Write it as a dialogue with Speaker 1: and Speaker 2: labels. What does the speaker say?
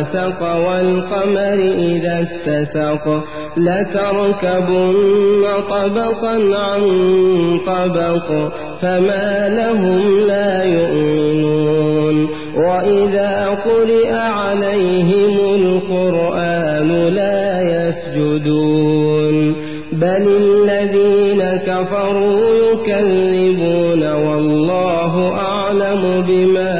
Speaker 1: وسق والقمر إذا اتسق لتركبن طبقا عن طبق فما لهم لا يؤمنون. وإذا قرئ عليهم القرآن لا يسجدون. بل الذين كفروا يكذبون والله أعلم بما